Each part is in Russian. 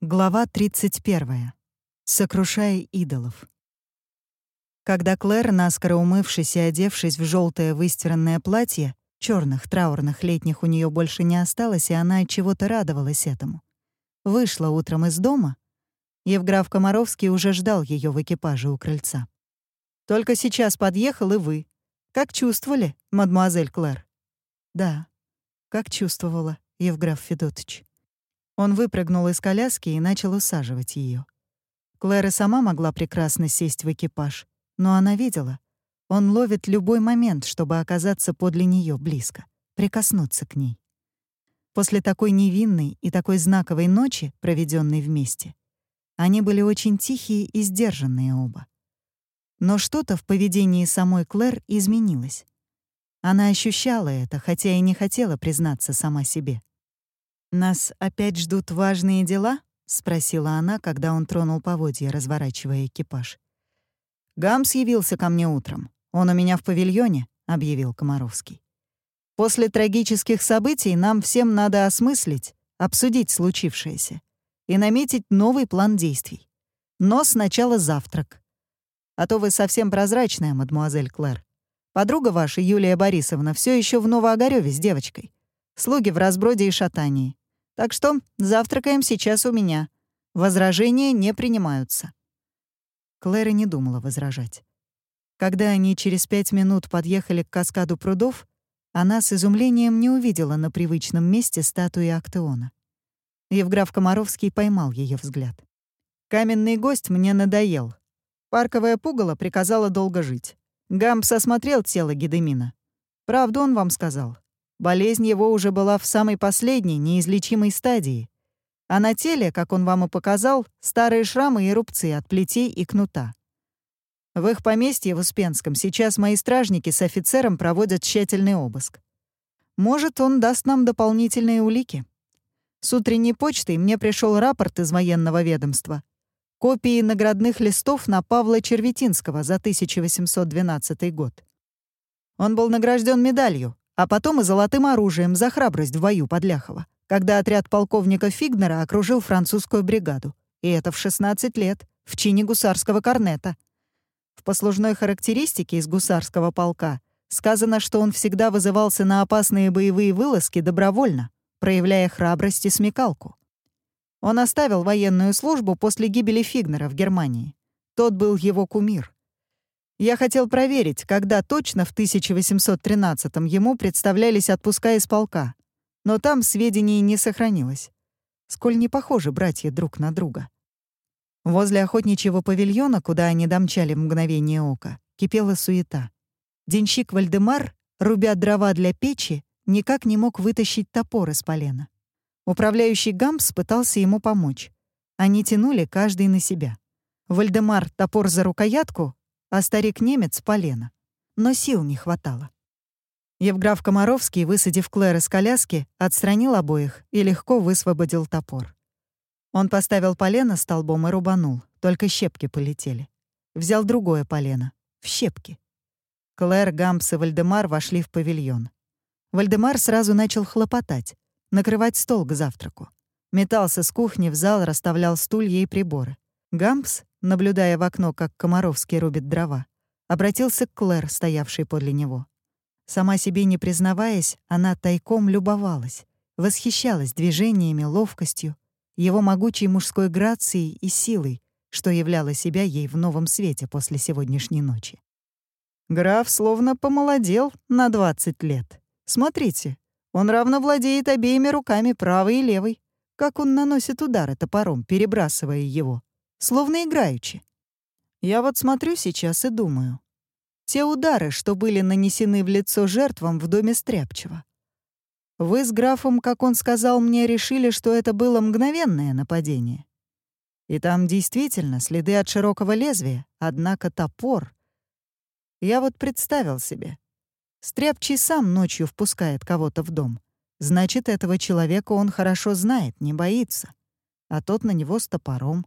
Глава 31. Сокрушая идолов. Когда Клэр, наскоро умывшись и одевшись в желтое выстиранное платье, черных траурных летних у нее больше не осталось, и она от чего-то радовалась этому. Вышла утром из дома. Евграф Комаровский уже ждал ее в экипаже у крыльца. «Только сейчас подъехал и вы. Как чувствовали, мадемуазель Клэр?» «Да, как чувствовала, Евграф Федотович». Он выпрыгнул из коляски и начал усаживать ее. Клэр сама могла прекрасно сесть в экипаж, но она видела. Он ловит любой момент, чтобы оказаться подле нее близко, прикоснуться к ней. После такой невинной и такой знаковой ночи, проведенной вместе, они были очень тихие и сдержанные оба. Но что-то в поведении самой Клэр изменилось. Она ощущала это, хотя и не хотела признаться сама себе. «Нас опять ждут важные дела?» — спросила она, когда он тронул поводья, разворачивая экипаж. «Гамс явился ко мне утром. Он у меня в павильоне», — объявил Комаровский. «После трагических событий нам всем надо осмыслить, обсудить случившееся и наметить новый план действий. Но сначала завтрак. А то вы совсем прозрачная, мадмуазель Клэр. Подруга ваша, Юлия Борисовна, все еще в Новоогарёве с девочкой. Слуги в разброде и шатании. Так что завтракаем сейчас у меня. Возражения не принимаются». Клэра не думала возражать. Когда они через пять минут подъехали к каскаду прудов, она с изумлением не увидела на привычном месте статуи Актеона. Евграф Комаровский поймал ее взгляд. «Каменный гость мне надоел. Парковое пугало приказала долго жить. Гампс осмотрел тело Гедемина. Правду он вам сказал. Болезнь его уже была в самой последней, неизлечимой стадии. А на теле, как он вам и показал, старые шрамы и рубцы от плетей и кнута. В их поместье в Успенском сейчас мои стражники с офицером проводят тщательный обыск. Может, он даст нам дополнительные улики. С утренней почтой мне пришел рапорт из военного ведомства. Копии наградных листов на Павла Черветинского за 1812 год. Он был награжден медалью, а потом и золотым оружием за храбрость в бою под Ляхово, когда отряд полковника Фигнера окружил французскую бригаду. И это в 16 лет, в чине гусарского корнета. В послужной характеристике из гусарского полка сказано, что он всегда вызывался на опасные боевые вылазки добровольно, проявляя храбрость и смекалку. Он оставил военную службу после гибели Фигнера в Германии. Тот был его кумир. Я хотел проверить, когда точно в 1813-м ему представлялись отпуска из полка, но там сведений не сохранилось. Сколь не похожи братья друг на друга. Возле охотничьего павильона, куда они домчали в мгновение ока, кипела суета. Денщик Вальдемар, рубя дрова для печи, никак не мог вытащить топор из полена. Управляющий Гампс пытался ему помочь. Они тянули каждый на себя. Вальдемар — топор за рукоятку, а старик-немец — полено. Но сил не хватало. Евграф Комаровский, высадив Клэр из коляски, отстранил обоих и легко высвободил топор. Он поставил полено столбом и рубанул, только щепки полетели. Взял другое полено, в щепки. Клэр, Гампс и Вальдемар вошли в павильон. Вальдемар сразу начал хлопотать, накрывать стол к завтраку. Метался с кухни в зал, расставлял стулья и приборы. Гампс, наблюдая в окно, как Комаровский рубит дрова, обратился к Клэр, стоявшей подле него. Сама себе не признаваясь, она тайком любовалась, восхищалась движениями, ловкостью, его могучей мужской грацией и силой, что являло себя ей в новом свете после сегодняшней ночи. Граф словно помолодел на 20 лет. Смотрите, он равно владеет обеими руками, правой и левой. Как он наносит удары топором, перебрасывая его словно играючи. Я вот смотрю сейчас и думаю. Те удары, что были нанесены в лицо жертвам в доме Стряпчева. Вы с графом, как он сказал мне, решили, что это было мгновенное нападение. И там действительно следы от широкого лезвия, однако топор. Я вот представил себе. Стряпчий сам ночью впускает кого-то в дом. Значит, этого человека он хорошо знает, не боится. А тот на него с топором.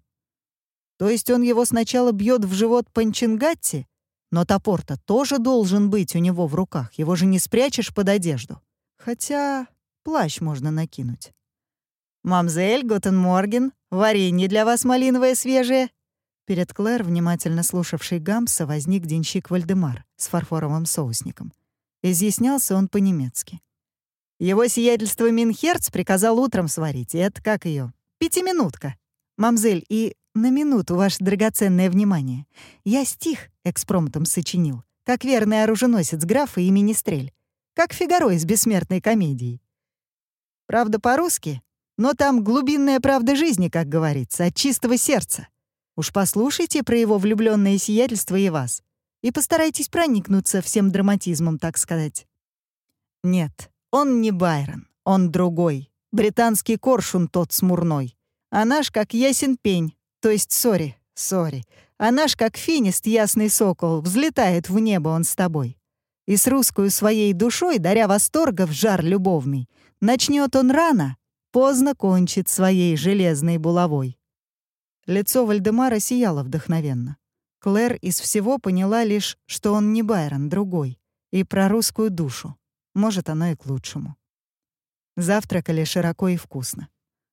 То есть он его сначала бьет в живот Панчингатти, но топор-то тоже должен быть у него в руках, его же не спрячешь под одежду. Хотя плащ можно накинуть. «Мамзель, guten Morgen, варенье для вас малиновое свежее». Перед Клэр, внимательно слушавшей Гампса, возник денщик Вальдемар с фарфоровым соусником. Изъяснялся он по-немецки. Его сиятельство Минхерц приказал утром сварить, и это как ее? Пятиминутка. Мамзель, и на минуту ваше драгоценное внимание. Я стих экспромтом сочинил, как верный оруженосец графа и менестрель, как Фигаро из бессмертной комедии. Правда, по-русски, но там глубинная правда жизни, как говорится, от чистого сердца. Уж послушайте про его влюбленное сиятельство и вас, и постарайтесь проникнуться всем драматизмом, так сказать. Нет, он не Байрон, он другой. Британский коршун тот смурной. А наш как ясен пень, то есть сори, сори. А наш как финист ясный сокол, взлетает в небо он с тобой. И с русскою своей душой, даря восторга в жар любовный, начнет он рано, поздно кончит своей железной булавой. Лицо Вальдемара сияло вдохновенно. Клэр из всего поняла лишь, что он не Байрон, другой, и про русскую душу. Может, оно и к лучшему. Завтракали широко и вкусно.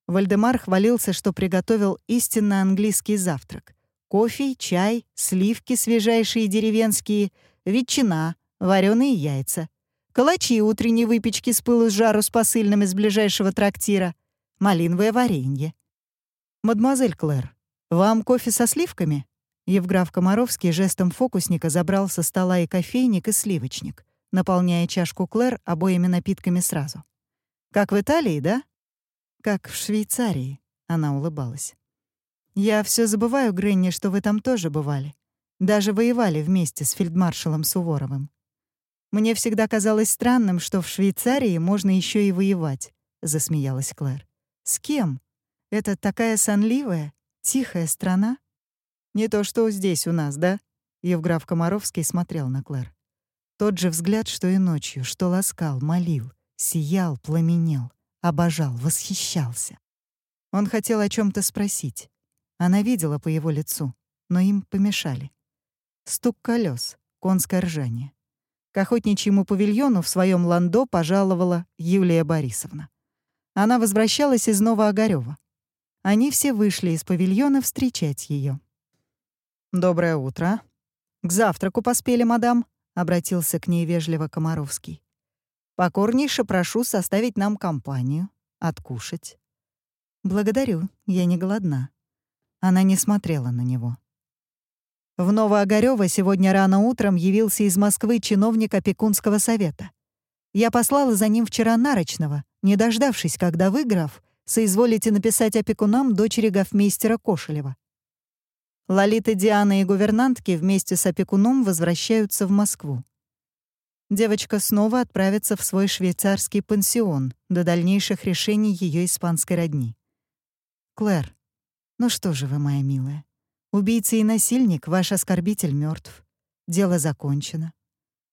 Вальдемар хвалился, что приготовил истинно английский завтрак. Кофе, чай, сливки свежайшие деревенские, ветчина, вареные яйца, калачи утренней выпечки с пылу с жару с посыльным из ближайшего трактира, малиновое варенье. «Мадемуазель Клэр, вам кофе со сливками?» Евграф Комаровский жестом фокусника забрал со стола и кофейник, и сливочник наполняя чашку Клэр обоими напитками сразу. «Как в Италии, да?» «Как в Швейцарии», — она улыбалась. «Я все забываю, Гренни, что вы там тоже бывали. Даже воевали вместе с фельдмаршалом Суворовым. Мне всегда казалось странным, что в Швейцарии можно еще и воевать», — засмеялась Клэр. «С кем? Это такая сонливая, тихая страна?» «Не то, что здесь у нас, да?» Евграф Комаровский смотрел на Клэр. Тот же взгляд, что и ночью, что ласкал, молил, сиял, пламенел, обожал, восхищался. Он хотел о чем то спросить. Она видела по его лицу, но им помешали. Стук колес, конское ржание. К охотничьему павильону в своем ландо пожаловала Юлия Борисовна. Она возвращалась из Новоогарёва. Они все вышли из павильона встречать ее. «Доброе утро. К завтраку поспели, мадам», обратился к ней вежливо Комаровский. «Покорнейше прошу составить нам компанию, откушать». «Благодарю, я не голодна». Она не смотрела на него. В Новоогарёво сегодня рано утром явился из Москвы чиновник опекунского совета. Я послала за ним вчера Нарочного, не дождавшись, когда вы, граф, соизволите написать опекунам дочери гофмейстера Кошелева. Лолита, Диана и гувернантки вместе с опекуном возвращаются в Москву. Девочка снова отправится в свой швейцарский пансион до дальнейших решений ее испанской родни. «Клэр, ну что же вы, моя милая, убийца и насильник, ваш оскорбитель мертв. Дело закончено.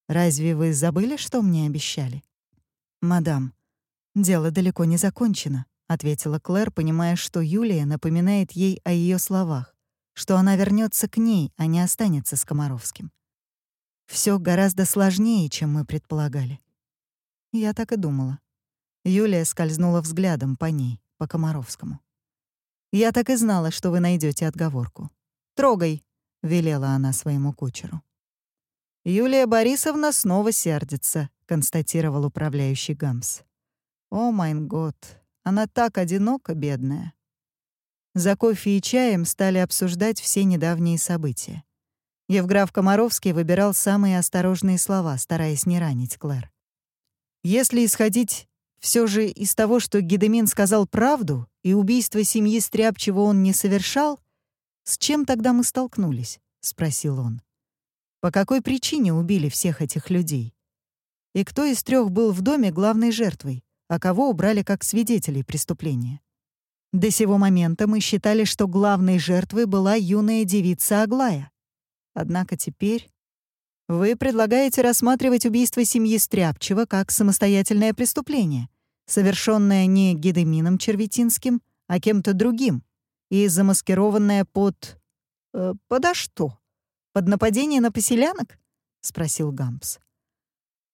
Разве вы забыли, что мне обещали?» «Мадам, дело далеко не закончено», — ответила Клэр, понимая, что Юлия напоминает ей о ее словах что она вернется к ней, а не останется с Комаровским. Все гораздо сложнее, чем мы предполагали. Я так и думала. Юлия скользнула взглядом по ней, по Комаровскому. «Я так и знала, что вы найдете отговорку. Трогай!» — велела она своему кучеру. «Юлия Борисовна снова сердится», — констатировал управляющий Гамс. «О, майн год, она так одинока, бедная. За кофе и чаем стали обсуждать все недавние события. Евграф Комаровский выбирал самые осторожные слова, стараясь не ранить Клэр. Если исходить все же из того, что Гедемин сказал правду, и убийство семьи Стряпчего он не совершал, с чем тогда мы столкнулись? — спросил он. По какой причине убили всех этих людей? И кто из трех был в доме главной жертвой, а кого убрали как свидетелей преступления? До сего момента мы считали, что главной жертвой была юная девица Аглая. Однако теперь вы предлагаете рассматривать убийство семьи Стряпчева как самостоятельное преступление, совершенное не Гедемином Черветинским, а кем-то другим, и замаскированное под... Э, подо что? Под нападение на поселянок? — спросил Гампс.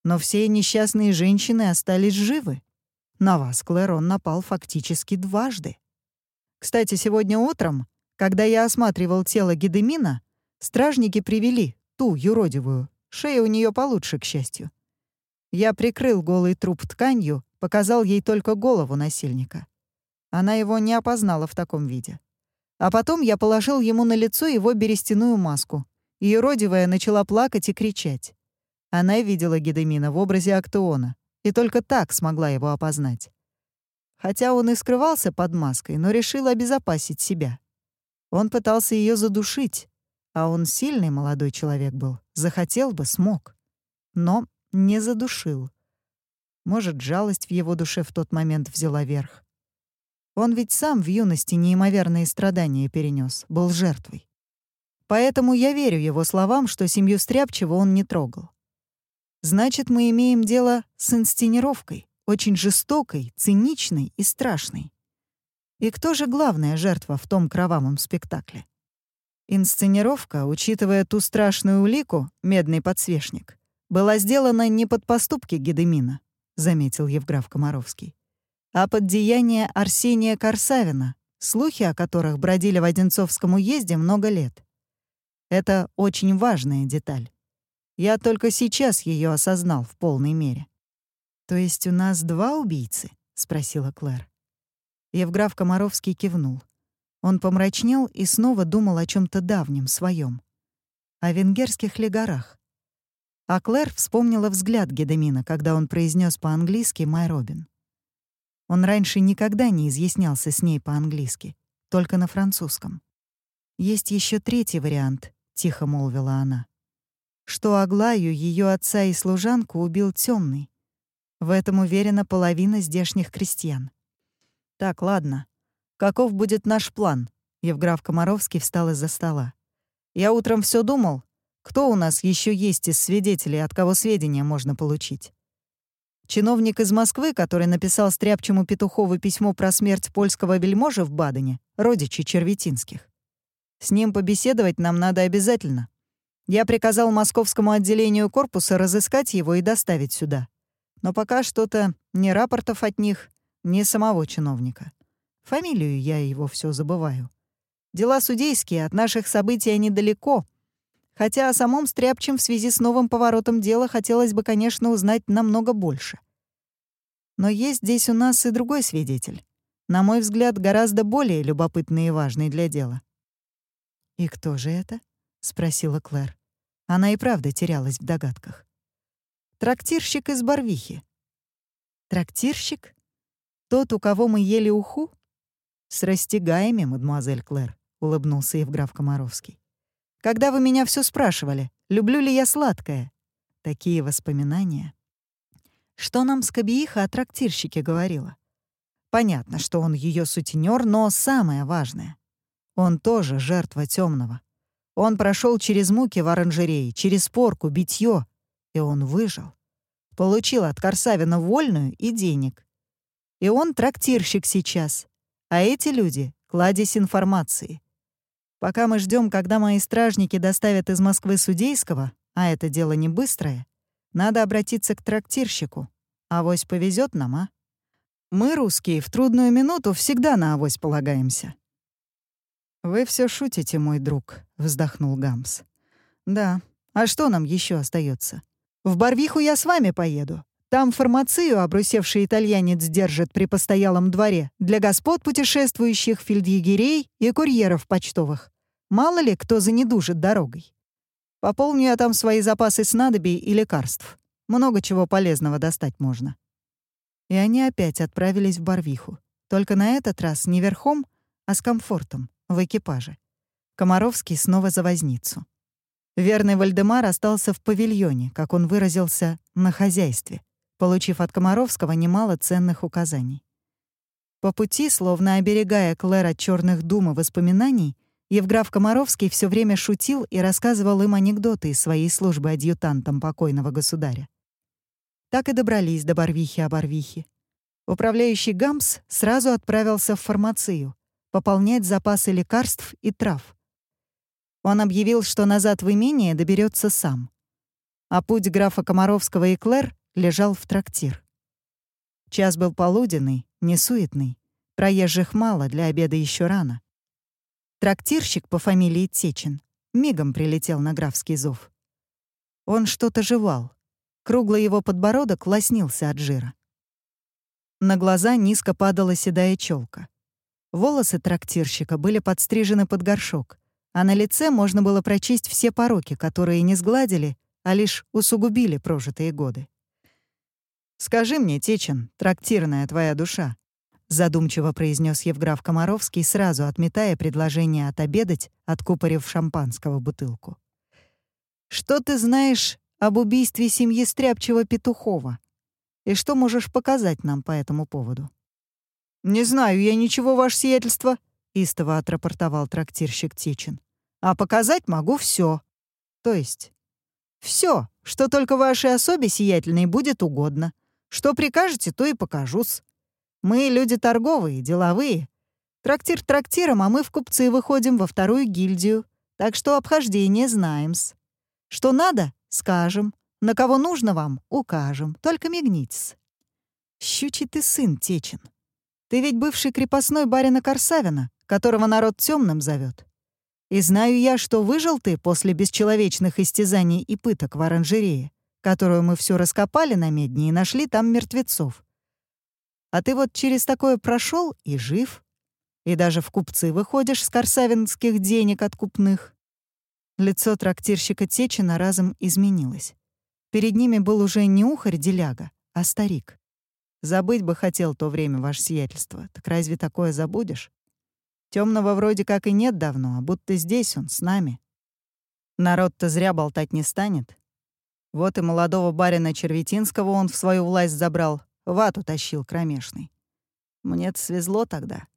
Но все несчастные женщины остались живы. На вас, Клэр, напал фактически дважды. Кстати, сегодня утром, когда я осматривал тело Гедемина, стражники привели ту юродивую. Шея у нее получше, к счастью. Я прикрыл голый труп тканью, показал ей только голову насильника. Она его не опознала в таком виде. А потом я положил ему на лицо его берестяную маску, и начала плакать и кричать. Она видела Гедемина в образе Актеона, и только так смогла его опознать. Хотя он и скрывался под маской, но решил обезопасить себя. Он пытался ее задушить, а он сильный молодой человек был, захотел бы, смог. Но не задушил. Может, жалость в его душе в тот момент взяла верх. Он ведь сам в юности неимоверные страдания перенес, был жертвой. Поэтому я верю его словам, что семью Стряпчего он не трогал. Значит, мы имеем дело с инсценировкой, очень жестокой, циничной и страшной. И кто же главная жертва в том кровавом спектакле? Инсценировка, учитывая ту страшную улику, медный подсвечник, была сделана не под поступки Гедемина, заметил Евграф Комаровский, а под деяние Арсения Корсавина, слухи о которых бродили в Одинцовском уезде много лет. Это очень важная деталь. Я только сейчас ее осознал в полной мере. «То есть у нас два убийцы?» — спросила Клэр. Евграф Комаровский кивнул. Он помрачнел и снова думал о чем то давнем, своем, О венгерских легарах. А Клэр вспомнила взгляд Гедемина, когда он произнес по-английски «Май Робин». Он раньше никогда не изъяснялся с ней по-английски, только на французском. «Есть еще третий вариант», — тихо молвила она что Аглаю, ее отца и служанку убил темный. В этом уверена половина здешних крестьян. «Так, ладно. Каков будет наш план?» Евграф Комаровский встал из-за стола. «Я утром все думал. Кто у нас еще есть из свидетелей, от кого сведения можно получить?» Чиновник из Москвы, который написал Стряпчему Петухову письмо про смерть польского вельможи в Бадене, родичи Черветинских. С ним побеседовать нам надо обязательно. Я приказал московскому отделению корпуса разыскать его и доставить сюда. Но пока что-то ни рапортов от них, ни самого чиновника. Фамилию я его все забываю. Дела судейские, от наших событий они далеко. Хотя о самом Стряпчем в связи с новым поворотом дела хотелось бы, конечно, узнать намного больше. Но есть здесь у нас и другой свидетель. На мой взгляд, гораздо более любопытный и важный для дела. «И кто же это?» — спросила Клэр. Она и правда терялась в догадках. «Трактирщик из Барвихи». «Трактирщик? Тот, у кого мы ели уху?» «С растягаями, мадемуазель Клэр», — улыбнулся Евграф Комаровский. «Когда вы меня все спрашивали, люблю ли я сладкое?» Такие воспоминания. Что нам Скобииха о трактирщике говорила? Понятно, что он ее сутенер, но самое важное — он тоже жертва темного. Он прошел через муки в оранжерее, через порку, битье, и он выжил. Получил от Корсавина вольную и денег. И он трактирщик сейчас. А эти люди — кладезь информации. Пока мы ждем, когда мои стражники доставят из Москвы судейского, а это дело не быстрое, надо обратиться к трактирщику. Авось повезет нам, а? Мы, русские, в трудную минуту всегда на авось полагаемся. «Вы все шутите, мой друг», — вздохнул Гамс. «Да. А что нам еще остается? В Барвиху я с вами поеду. Там фармацию обрусевший итальянец держит при постоялом дворе для господ путешествующих, фельдъегерей и курьеров почтовых. Мало ли, кто занедужит дорогой. Пополню я там свои запасы снадобий и лекарств. Много чего полезного достать можно». И они опять отправились в Барвиху. Только на этот раз не верхом, а с комфортом в экипаже. Комаровский снова за возницу. Верный Вальдемар остался в павильоне, как он выразился, на хозяйстве, получив от Комаровского немало ценных указаний. По пути, словно оберегая Клэр от черных дум и воспоминаний, Евграф Комаровский все время шутил и рассказывал им анекдоты из своей службы адъютантом покойного государя. Так и добрались до Барвихи-Оборвихи. Управляющий Гамс сразу отправился в фармацию, пополнять запасы лекарств и трав. Он объявил, что назад в имение доберется сам. А путь графа Комаровского и Клэр лежал в трактир. Час был полуденный, несуетный. Проезжих мало, для обеда еще рано. Трактирщик по фамилии Течин мигом прилетел на графский зов. Он что-то жевал. Круглый его подбородок лоснился от жира. На глаза низко падала седая челка. Волосы трактирщика были подстрижены под горшок, а на лице можно было прочесть все пороки, которые не сгладили, а лишь усугубили прожитые годы. «Скажи мне, Течин, трактирная твоя душа», — задумчиво произнес Евграф Комаровский, сразу отметая предложение отобедать, откупорив шампанского бутылку. «Что ты знаешь об убийстве семьи Стряпчего Петухова?» И что можешь показать нам по этому поводу?» «Не знаю я ничего, ваше сиятельство», — истово отрапортовал трактирщик Тичин. «А показать могу все. То есть все, что только вашей особе сиятельной будет угодно. Что прикажете, то и покажусь. Мы люди торговые, деловые. Трактир трактиром, а мы в купцы выходим во вторую гильдию, так что обхождение знаем-с. Что надо — скажем. На кого нужно вам, укажем, только мигнитесь. Щучий ты сын, Течин. Ты ведь бывший крепостной барина Корсавина, которого народ темным зовет. И знаю я, что выжил ты после бесчеловечных истязаний и пыток в оранжерее, которую мы все раскопали на медне и нашли там мертвецов. А ты вот через такое прошел и жив. И даже в купцы выходишь с корсавинских денег откупных. Лицо трактирщика Течина разом изменилось. Перед ними был уже не ухарь-деляга, а старик. Забыть бы хотел то время, ваше сиятельство. Так разве такое забудешь? Темного вроде как и нет давно, а будто здесь он, с нами. Народ-то зря болтать не станет. Вот и молодого барина Черветинского он в свою власть забрал, вату тащил кромешный. Мне-то свезло тогда.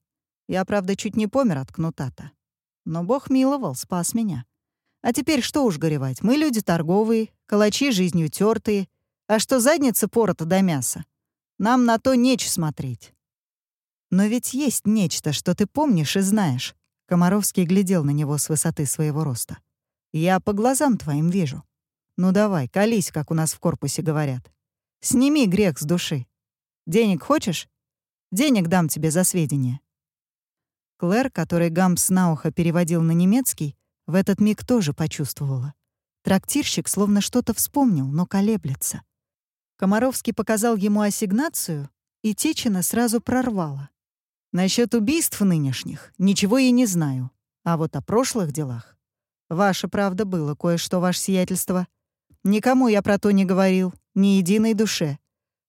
Я, правда, чуть не помер от кнута-то. Но Бог миловал, спас меня. А теперь что уж горевать, мы люди торговые, калачи жизнью тертые, а что задница порота до мяса? Нам на то неч смотреть. Но ведь есть нечто, что ты помнишь и знаешь. Комаровский глядел на него с высоты своего роста. Я по глазам твоим вижу. Ну давай, колись, как у нас в корпусе говорят. Сними грех с души. Денег хочешь? Денег дам тебе за сведения. Клэр, который Гампс на ухо переводил на немецкий, в этот миг тоже почувствовала. Трактирщик словно что-то вспомнил, но колеблется. Комаровский показал ему ассигнацию, и Течина сразу прорвала. Насчет убийств нынешних ничего я не знаю, а вот о прошлых делах. Ваше, правда, было кое-что, ваше сиятельство. Никому я про то не говорил, ни единой душе.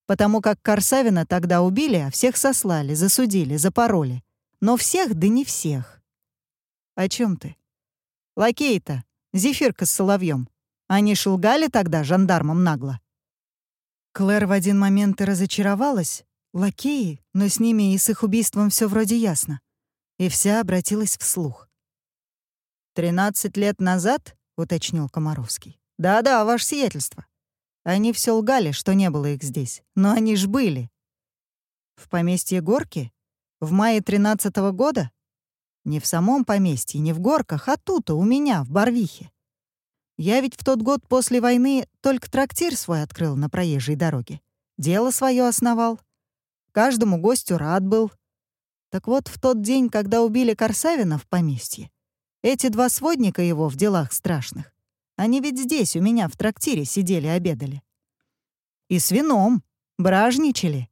Потому как Корсавина тогда убили, а всех сослали, засудили, запороли. Но всех, да не всех. О чем ты? Лакей-то, Зефирка с соловьем. Они шелгали тогда жандармам нагло. Клэр в один момент и разочаровалась. Лакеи, но с ними и с их убийством все вроде ясно. И вся обратилась вслух. «Тринадцать лет назад?» — уточнил Комаровский. «Да-да, ваше сиятельство. Они все лгали, что не было их здесь. Но они ж были. В поместье Горки? В мае тринадцатого года? Не в самом поместье, не в горках, а тут, у меня, в Барвихе. Я ведь в тот год после войны только трактир свой открыл на проезжей дороге. Дело свое основал. Каждому гостю рад был. Так вот, в тот день, когда убили Корсавина в поместье, эти два сводника его в делах страшных, они ведь здесь у меня в трактире сидели-обедали. И с вином, бражничали.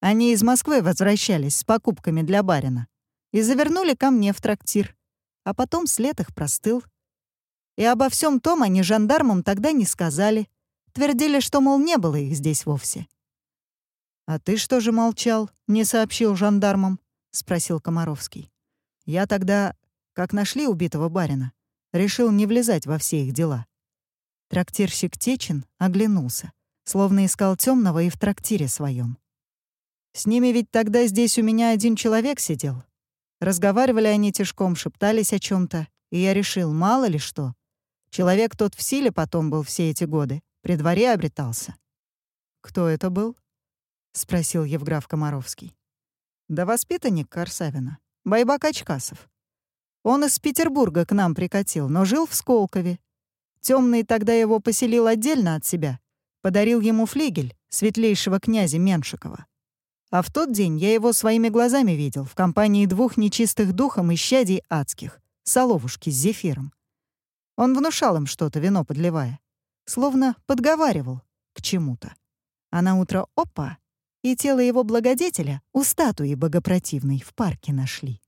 Они из Москвы возвращались с покупками для барина и завернули ко мне в трактир. А потом след их простыл. И обо всем том они жандармам тогда не сказали. Твердили, что, мол, не было их здесь вовсе. «А ты что же молчал, не сообщил жандармам?» — спросил Комаровский. «Я тогда, как нашли убитого барина, решил не влезать во все их дела». Трактирщик Течин оглянулся, словно искал темного и в трактире своем. «С ними ведь тогда здесь у меня один человек сидел, Разговаривали они тишком, шептались о чем то и я решил, мало ли что. Человек тот в силе потом был все эти годы, при дворе обретался. «Кто это был?» — спросил Евграф Комаровский. «Да воспитанник Корсавина, Байбак Очкасов. Он из Петербурга к нам прикатил, но жил в Сколкове. Темный тогда его поселил отдельно от себя, подарил ему флигель светлейшего князя Меншикова. А в тот день я его своими глазами видел в компании двух нечистых духом и щадей адских, соловушки с зефиром. Он внушал им что-то, вино подливая. Словно подговаривал к чему-то. А на утро — опа! И тело его благодетеля у статуи богопротивной в парке нашли.